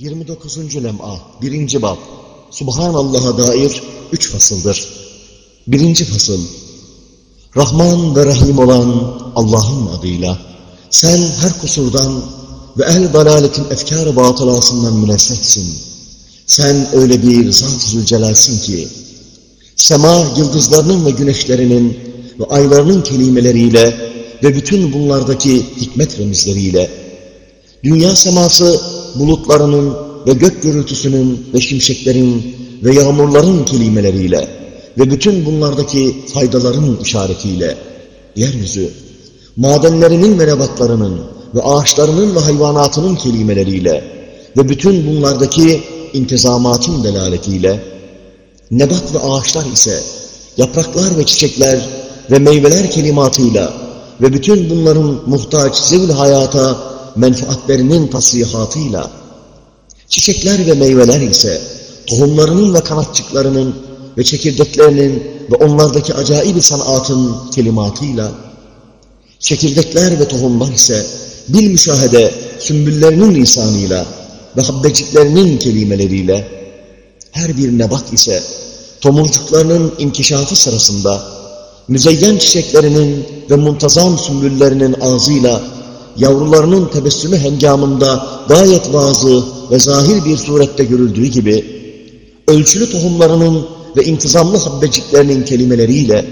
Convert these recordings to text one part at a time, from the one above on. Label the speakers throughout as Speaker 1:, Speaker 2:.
Speaker 1: 29. lem'a, 1. bab, Subhanallah'a dair üç fasıldır. Birinci fasıl, Rahman ve Rahim olan Allah'ın adıyla, sen her kusurdan ve ehl dalaletin efkar-ı batılasından münezzehsin. Sen öyle bir zat-ı ki, sema yıldızlarının ve güneşlerinin ve aylarının kelimeleriyle ve bütün bunlardaki hikmet remizleriyle, dünya seması bulutlarının ve gök gürültüsünün ve şimşeklerin ve yağmurların kelimeleriyle ve bütün bunlardaki faydaların işaretiyle yeryüzü, madenlerinin ve nebatlarının ve ağaçlarının ve hayvanatının kelimeleriyle ve bütün bunlardaki intizamatın delaletiyle nebat ve ağaçlar ise yapraklar ve çiçekler ve meyveler kelimatıyla ve bütün bunların muhtaç zevl hayata menfaatlerinin tasrihatıyla, çiçekler ve meyveler ise tohumlarının ve kanatçıklarının ve çekirdeklerinin ve onlardaki acayip sanatın kelimatıyla, çekirdekler ve tohumlar ise bil müşahede sümbüllerinin lisanıyla ve habbeciklerinin kelimeleriyle, her bir nebat ise tomurcuklarının inkişafı sırasında müzeyyen çiçeklerinin ve muntazam sümbüllerinin ağzıyla yavrularının tebessümü hengamında gayet vazı ve zahir bir surette görüldüğü gibi, ölçülü tohumlarının ve intizamlı habbeciklerinin kelimeleriyle,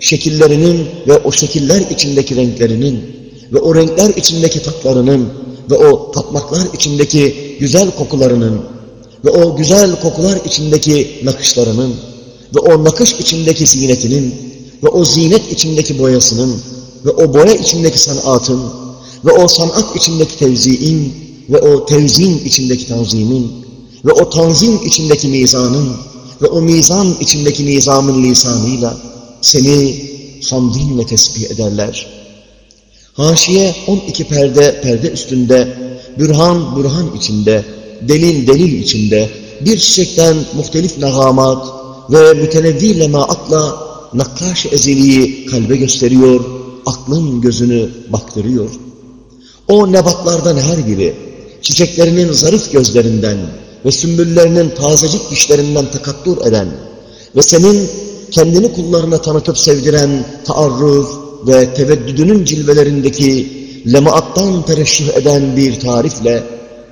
Speaker 1: şekillerinin ve o şekiller içindeki renklerinin ve o renkler içindeki tatlarının ve o tatmaklar içindeki güzel kokularının ve o güzel kokular içindeki nakışlarının ve o nakış içindeki zinetinin ve o zinet içindeki boyasının ve o boya içindeki sanatın ve o sanat içindeki tevziin ve o tevzin içindeki tanzimin ve o tanzim içindeki mizanın ve o mizan içindeki nizamın lisanıyla seni hamdinle tesbih ederler. Haşiye 12 perde perde üstünde, bürhan bürhan içinde, delil delil içinde, bir çiçekten muhtelif negamat ve mütenevvi lemaatla nakkaş ezeliği kalbe gösteriyor, aklın gözünü baktırıyor. O nebatlardan her biri, çiçeklerinin zarif gözlerinden ve sümbüllerinin tazecik dişlerinden takattur eden ve senin kendini kullarına tanıtıp sevdiren taarruf ve teveddüdünün cilvelerindeki lemaattan tereşşih eden bir tarifle,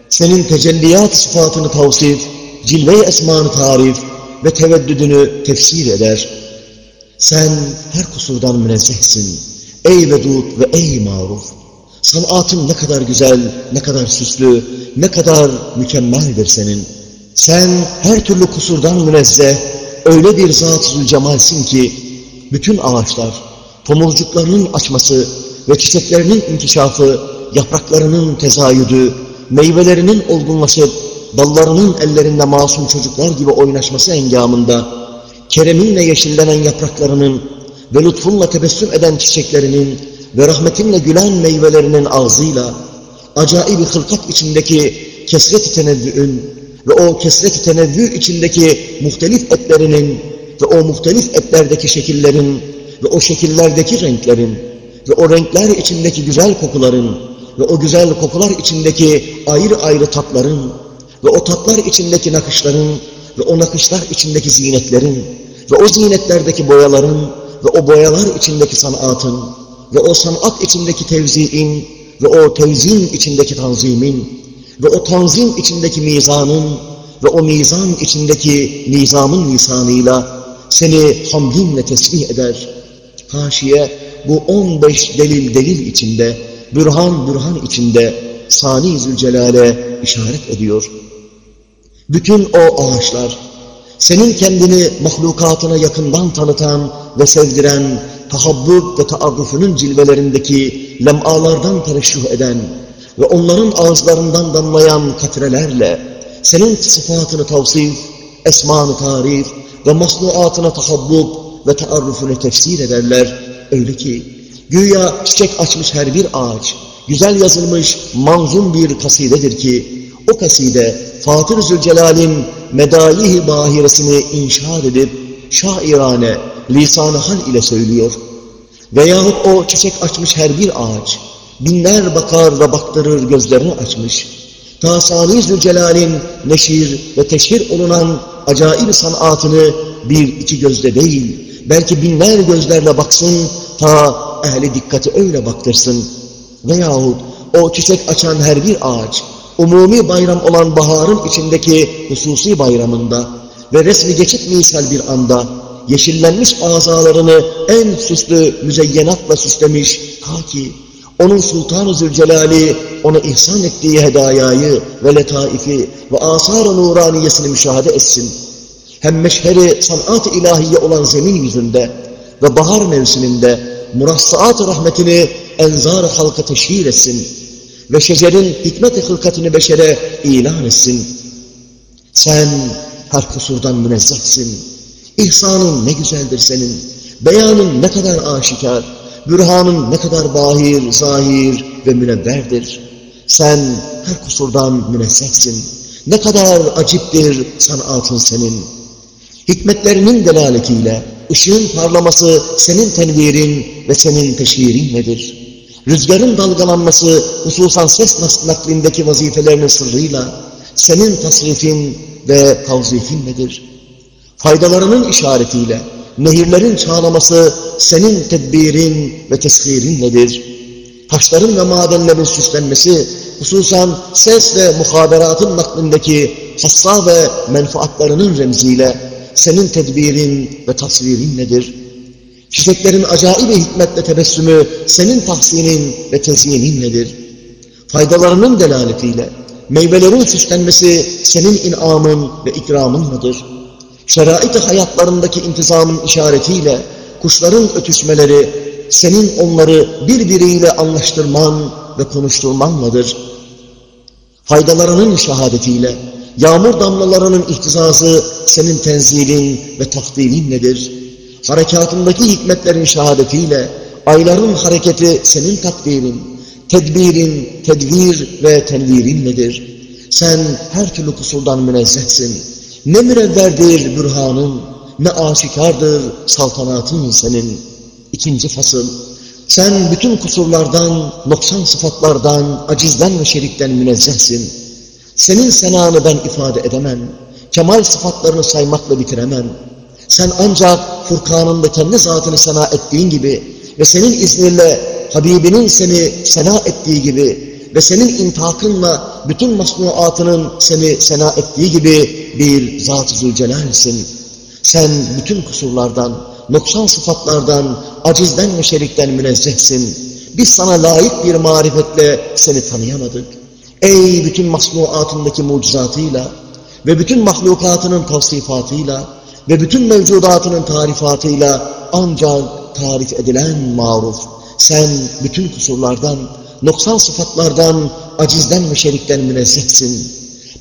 Speaker 1: senin tecelliyat sıfatını tavsif, cilve-i esmanı tarif ve teveddüdünü tefsir eder. Sen her kusurdan münezzehsin, ey vedud ve ey maruf. Sanatın ne kadar güzel, ne kadar süslü, ne kadar mükemmeldir senin. Sen her türlü kusurdan münezzeh, öyle bir zat-ı cemalsin ki, bütün ağaçlar, tomurcuklarının açması ve çiçeklerinin inkişafı, yapraklarının tezayüdü, meyvelerinin olgunlaşıp, dallarının ellerinde masum çocuklar gibi oynaşması engamında, kereminle yeşillenen yapraklarının ve lütfunla tebessüm eden çiçeklerinin ve rahmetinle gülen meyvelerinin ağzıyla acayip hılkat içindeki kesret-i tenevvüün ve o kesret-i tenevvü içindeki muhtelif etlerinin ve o muhtelif etlerdeki şekillerin ve o şekillerdeki renklerin ve o renkler içindeki güzel kokuların ve o güzel kokular içindeki ayrı ayrı tatların ve o tatlar içindeki nakışların ve o nakışlar içindeki zinetlerin ve o zinetlerdeki boyaların ve o boyalar içindeki sanatın ve o sanat içindeki tevziin ve o tevzin içindeki tanzimin ve o tanzim içindeki mizanın ve o mizan içindeki nizamın lisanıyla seni hamdinle tesbih eder. Haşiye bu 15 delil delil içinde, bürhan bürhan içinde Sani Zülcelal'e işaret ediyor. Bütün o ağaçlar, senin kendini mahlukatına yakından tanıtan ve sevdiren tahabbüb ve taarrufunun cilvelerindeki lemalardan tereşşuh eden ve onların ağızlarından damlayan katrelerle senin sıfatını tavsif, esmanı tarif ve masnuatına tahabbüb ve taarrufunu tefsir ederler. Öyle ki güya çiçek açmış her bir ağaç, güzel yazılmış manzum bir kasidedir ki o kaside Fatır Zülcelal'in medayih bahiresini inşa edip şairane, lisan hal ile söylüyor. Veyahut o çiçek açmış her bir ağaç, binler bakar ve baktırır gözlerini açmış. Ta Sani Zülcelal'in neşir ve teşhir olunan acayip sanatını bir iki gözle değil, belki binler gözlerle baksın, ta ehli dikkati öyle baktırsın. Veyahut o çiçek açan her bir ağaç, umumi bayram olan baharın içindeki hususi bayramında ve resmi geçit misal bir anda yeşillenmiş azalarını en süslü müzeyyenatla süslemiş ta ki onun Sultan-ı Zülcelali ona ihsan ettiği hedayayı ve letaifi ve asar-ı nuraniyesini müşahede etsin. Hem meşheri sanat-ı ilahiye olan zemin yüzünde ve bahar mevsiminde murassaat rahmetini enzar halka teşhir etsin ve şecerin hikmet-i hılkatini beşere ilan etsin. Sen her kusurdan münezzehsin. İhsanın ne güzeldir senin. Beyanın ne kadar aşikar. Bürhanın ne kadar bahir, zahir ve münevverdir. Sen her kusurdan münezzehsin. Ne kadar aciptir sanatın senin. Hikmetlerinin delaletiyle ışığın parlaması senin tenvirin ve senin teşhirin nedir? Rüzgarın dalgalanması hususan ses naklindeki vazifelerinin sırrıyla senin tasrifin ve tavzifin nedir? Faydalarının işaretiyle nehirlerin çağlaması senin tedbirin ve teshirin nedir? Taşların ve madenlerin süslenmesi hususan ses ve muhaberatın naklindeki hassa ve menfaatlarının remziyle senin tedbirin ve tasvirin nedir? Çiçeklerin acayip hikmetle tebessümü senin tahsinin ve tezyinin nedir? Faydalarının delaletiyle meyvelerin süslenmesi senin inamın ve ikramın mıdır? Şerait-i hayatlarındaki intizamın işaretiyle kuşların ötüşmeleri senin onları birbiriyle anlaştırman ve konuşturmanladır. Faydalarının şehadetiyle yağmur damlalarının ihtizazı senin tenzilin ve takdilin nedir? Harekatındaki hikmetlerin şehadetiyle ayların hareketi senin takdirin, tedbirin, tedvir ve tenvirin nedir? Sen her türlü kusurdan münezzehsin. Ne mürevverdir bürhanın, ne aşikardır saltanatın senin. İkinci fasıl, sen bütün kusurlardan, noksan sıfatlardan, acizden ve şerikten münezzehsin. Senin senanı ben ifade edemem. Kemal sıfatlarını saymakla bitiremem. Sen ancak Furkan'ında kendi zatını sena ettiğin gibi ve senin izninle Habibinin seni sena ettiği gibi ve senin intakınla bütün masnuatının seni sena ettiği gibi bir Zat-ı Zülcelal'sin. Sen bütün kusurlardan, noksan sıfatlardan, acizden ve şerikten münezzehsin. Biz sana layık bir marifetle seni tanıyamadık. Ey bütün masnuatındaki mucizatıyla ve bütün mahlukatının tavsifatıyla ve bütün mevcudatının tarifatıyla ancak tarif edilen maruf. Sen bütün kusurlardan, noksan sıfatlardan, acizden ve şerikten münezzehsin.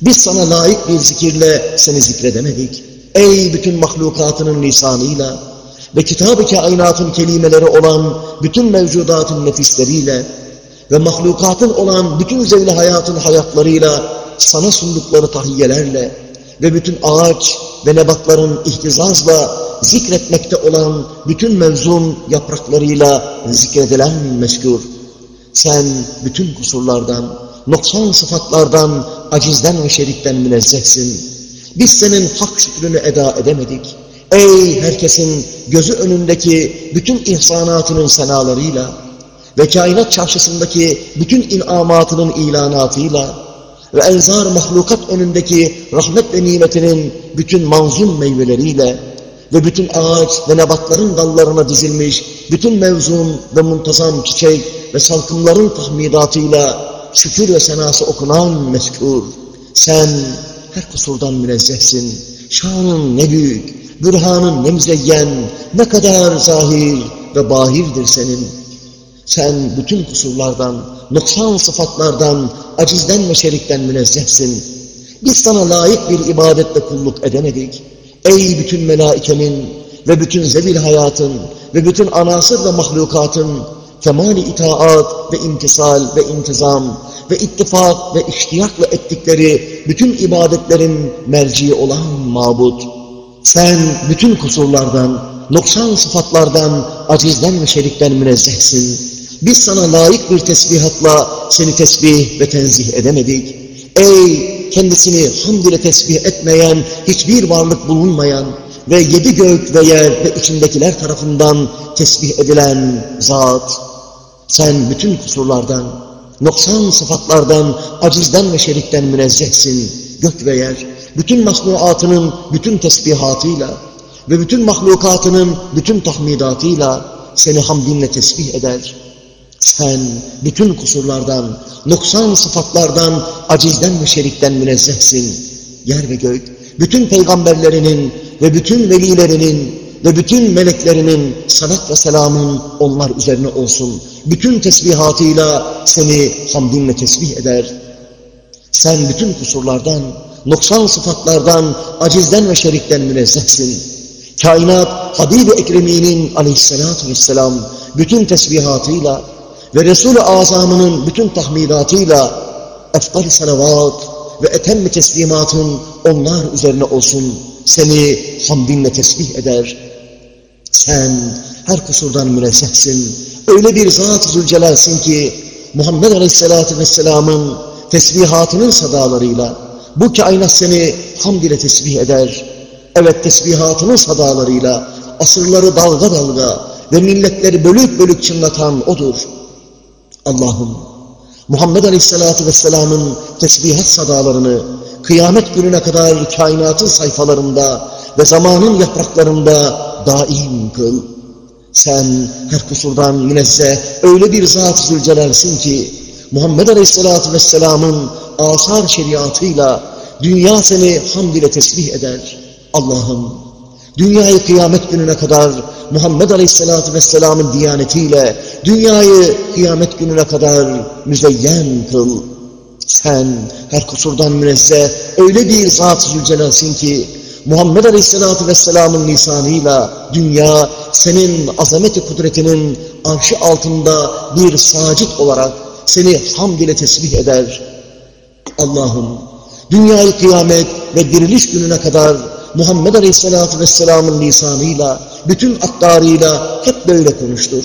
Speaker 1: Biz sana layık bir zikirle seni zikredemedik. Ey bütün mahlukatının lisanıyla ve kitab-ı kainatın kelimeleri olan bütün mevcudatın nefisleriyle ve mahlukatın olan bütün zevli hayatın hayatlarıyla sana sundukları tahiyyelerle ve bütün ağaç ve nebatların ihtizazla zikretmekte olan bütün mevzun yapraklarıyla zikredilen meskûr. Sen bütün kusurlardan, noksan sıfatlardan, acizden ve şerikten münezzehsin. Biz senin hak şükrünü eda edemedik. Ey herkesin gözü önündeki bütün ihsanatının senalarıyla ve kainat çarşısındaki bütün inamatının ilanatıyla ve enzar mahlukat önündeki rahmet ve nimetinin bütün manzum meyveleriyle ve bütün ağaç ve nebatların dallarına dizilmiş bütün mevzun ve muntazam çiçek ve salkımların tahmidatıyla şükür ve senası okunan meskûr. Sen her kusurdan münezzehsin. Şanın ne büyük, bürhanın ne müzeyyen, ne kadar zahir ve bahirdir senin. Sen bütün kusurlardan, noksan sıfatlardan, acizden ve şerikten münezzehsin. Biz sana layık bir ibadetle kulluk edemedik. Ey bütün melaikenin ve bütün zebil hayatın ve bütün anasır ve mahlukatın temali itaat ve imtisal ve intizam ve ittifak ve iştiyakla ettikleri bütün ibadetlerin merci olan mabut. Sen bütün kusurlardan, noksan sıfatlardan, acizden ve şerikten münezzehsin. Biz sana layık bir tesbihatla seni tesbih ve tenzih edemedik. Ey kendisini hamd ile tesbih etmeyen, hiçbir varlık bulunmayan ve yedi gök ve yer ve içindekiler tarafından tesbih edilen zat, sen bütün kusurlardan, noksan sıfatlardan, acizden ve şerikten münezzehsin. Gök ve yer, bütün masnuatının bütün tesbihatıyla ve bütün mahlukatının bütün tahmidatıyla seni hamdinle tesbih eder. Sen bütün kusurlardan, noksan sıfatlardan, acizden ve şerikten münezzehsin. Yer ve gök, bütün peygamberlerinin ve bütün velilerinin ve bütün meleklerinin salat ve selamın onlar üzerine olsun. Bütün tesbihatıyla seni hamdinle tesbih eder. Sen bütün kusurlardan, noksan sıfatlardan, acizden ve şerikten münezzehsin. Kainat, Habib-i Ekremi'nin aleyhissalatü vesselam bütün tesbihatıyla ve Resul-i Azam'ının bütün tahmidatıyla eftal salavat ve etem teslimatın onlar üzerine olsun. Seni hamdinle tesbih eder. Sen her kusurdan münezzehsin. Öyle bir zat-ı zülcelalsin ki Muhammed Aleyhisselatü Vesselam'ın tesbihatının sadalarıyla bu kainat seni hamd ile tesbih eder. Evet tesbihatının sadalarıyla asırları dalga dalga ve milletleri bölük bölük çınlatan O'dur. Allah'ım Muhammed Aleyhisselatü Vesselam'ın tesbihat sadalarını kıyamet gününe kadar kainatın sayfalarında ve zamanın yapraklarında daim kıl. Sen her kusurdan münezzeh öyle bir zat-ı zülcelalsin ki Muhammed Aleyhisselatü Vesselam'ın asar şeriatıyla dünya seni hamd ile tesbih eder. Allah'ım dünyayı kıyamet gününe kadar Muhammed Aleyhisselatü Vesselam'ın diyanetiyle dünyayı kıyamet gününe kadar müzeyyen kıl. Sen her kusurdan münezzeh öyle bir zat-ı zülcelalsin ki Muhammed Aleyhisselatü Vesselam'ın lisanıyla dünya senin azameti kudretinin arşı altında bir sacit olarak seni hamd ile tesbih eder. Allah'ım dünyayı kıyamet ve diriliş gününe kadar Muhammed Aleyhisselatü Vesselam'ın lisanıyla, bütün aktarıyla hep böyle konuştur.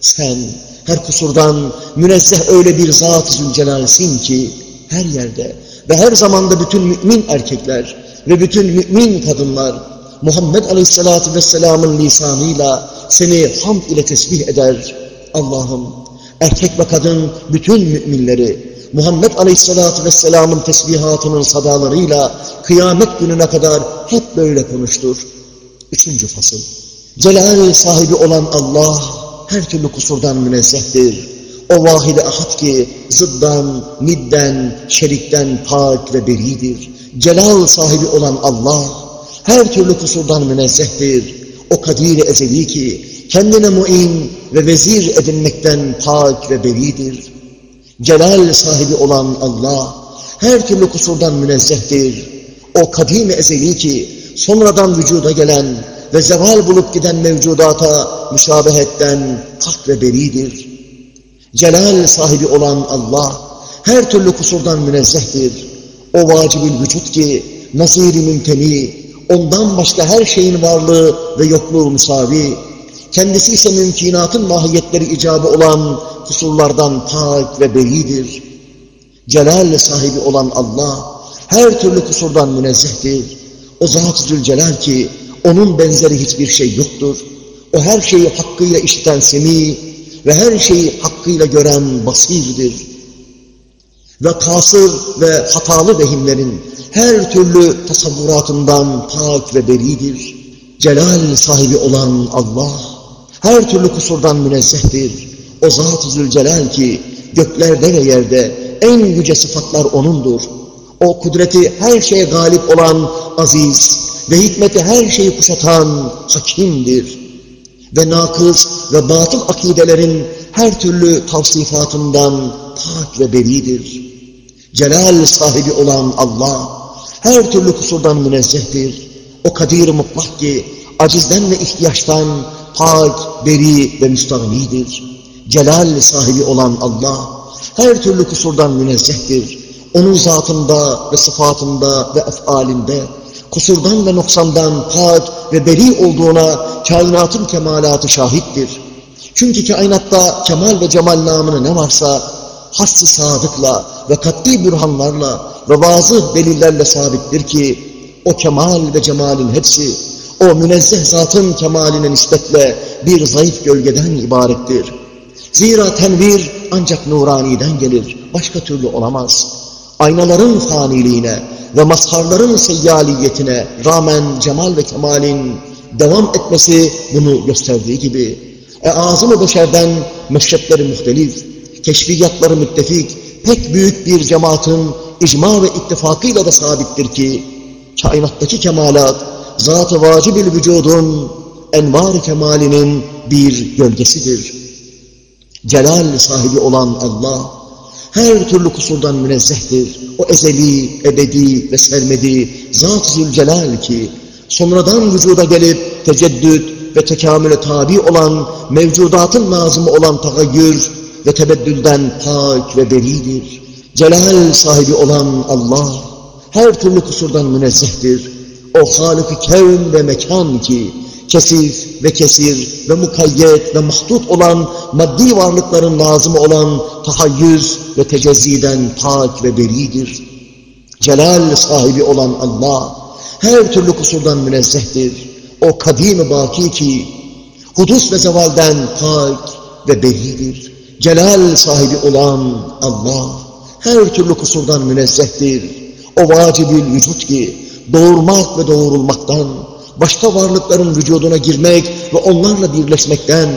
Speaker 1: Sen her kusurdan münezzeh öyle bir zat-ı zülcelalsin ki her yerde ve her zamanda bütün mümin erkekler ve bütün mümin kadınlar Muhammed Aleyhisselatü Vesselam'ın lisanıyla seni hamd ile tesbih eder. Allah'ım erkek ve kadın bütün müminleri Muhammed Aleyhisselatü Vesselam'ın tesbihatının sadalarıyla kıyamet gününe kadar hep böyle konuştur. Üçüncü fasıl. Celal sahibi olan Allah her türlü kusurdan münezzehtir. O vahide ahad ki zıddan, nidden, şerikten pak ve beridir. Celal sahibi olan Allah her türlü kusurdan münezzehtir. O kadir ezeli ki kendine muin ve vezir edinmekten pak ve beridir. Celal sahibi olan Allah her türlü kusurdan münezzehtir. O kadim ezeli ki sonradan vücuda gelen ve zeval bulup giden mevcudata müşabehetten hak ve beridir. Celal sahibi olan Allah her türlü kusurdan münezzehtir. O vacibül vücut ki naziri mümteni, ondan başka her şeyin varlığı ve yokluğu musavi, kendisi ise mümkünatın mahiyetleri icabı olan kusurlardan pak ve beridir. Celal sahibi olan Allah her türlü kusurdan münezzehtir. O Zat-ı Zülcelal ki onun benzeri hiçbir şey yoktur. O her şeyi hakkıyla işiten semi ve her şeyi hakkıyla gören basirdir. Ve kasır ve hatalı vehimlerin her türlü tasavvuratından pak ve beridir. Celal sahibi olan Allah her türlü kusurdan münezzehtir. O Zat-ı Zülcelal ki göklerde ve yerde en yüce sıfatlar O'nundur. O kudreti her şeye galip olan aziz ve hikmeti her şeyi kuşatan hakimdir. Ve nakız ve batıl akidelerin her türlü tavsifatından pak ve beridir. Celal sahibi olan Allah her türlü kusurdan münezzehtir. O kadir mutlak ki acizden ve ihtiyaçtan pak, beri ve müstahnidir. Celal sahibi olan Allah her türlü kusurdan münezzehtir. Onun zatında ve sıfatında ve efalinde kusurdan ve noksandan pak ve beri olduğuna kainatın kemalatı şahittir. Çünkü kainatta kemal ve cemal namını ne varsa hass-ı sadıkla ve kat'i bürhanlarla ve vazıh delillerle sabittir ki o kemal ve cemalin hepsi o münezzeh zatın kemaline nispetle bir zayıf gölgeden ibarettir. Zira tenvir ancak nuraniden gelir, başka türlü olamaz. Aynaların faniliğine ve mazharların seyyaliyetine rağmen cemal ve kemalin devam etmesi bunu gösterdiği gibi, e ağzı beşerden meşrepleri muhtelif, keşfiyatları müttefik, pek büyük bir cemaatin icma ve ittifakıyla da sabittir ki, kainattaki kemalat, zat-ı vacib-ül vücudun envar kemalinin bir gölgesidir. Celal sahibi olan Allah, her türlü kusurdan münezzehtir. O ezeli, ebedi ve sermedi Zat-ı Zülcelal ki, sonradan vücuda gelip teceddüt ve tekamüle tabi olan, mevcudatın nazımı olan tagayyür ve tebeddülden pak ve beridir. Celal sahibi olan Allah, her türlü kusurdan münezzehtir. O Halık-ı Kevn ve mekan ki, kesif ve kesir ve mukayyet ve mahdut olan maddi varlıkların lazımı olan tahayyüz ve tecezziden pak ve beridir. Celal sahibi olan Allah her türlü kusurdan münezzehtir. O kadim baki ki hudus ve zevalden pak ve beridir. Celal sahibi olan Allah her türlü kusurdan münezzehtir. O vacibül vücut ki doğurmak ve doğurulmaktan başka varlıkların vücuduna girmek ve onlarla birleşmekten,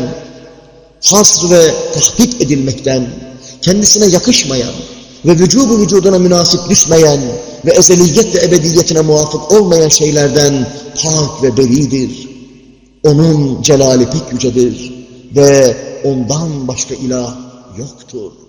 Speaker 1: hasr ve tahdit edilmekten, kendisine yakışmayan ve vücubu vücuduna münasip düşmeyen ve ezeliyet ve ebediyetine muvafık olmayan şeylerden pak ve beridir. Onun celali pek yücedir ve ondan başka ilah yoktur.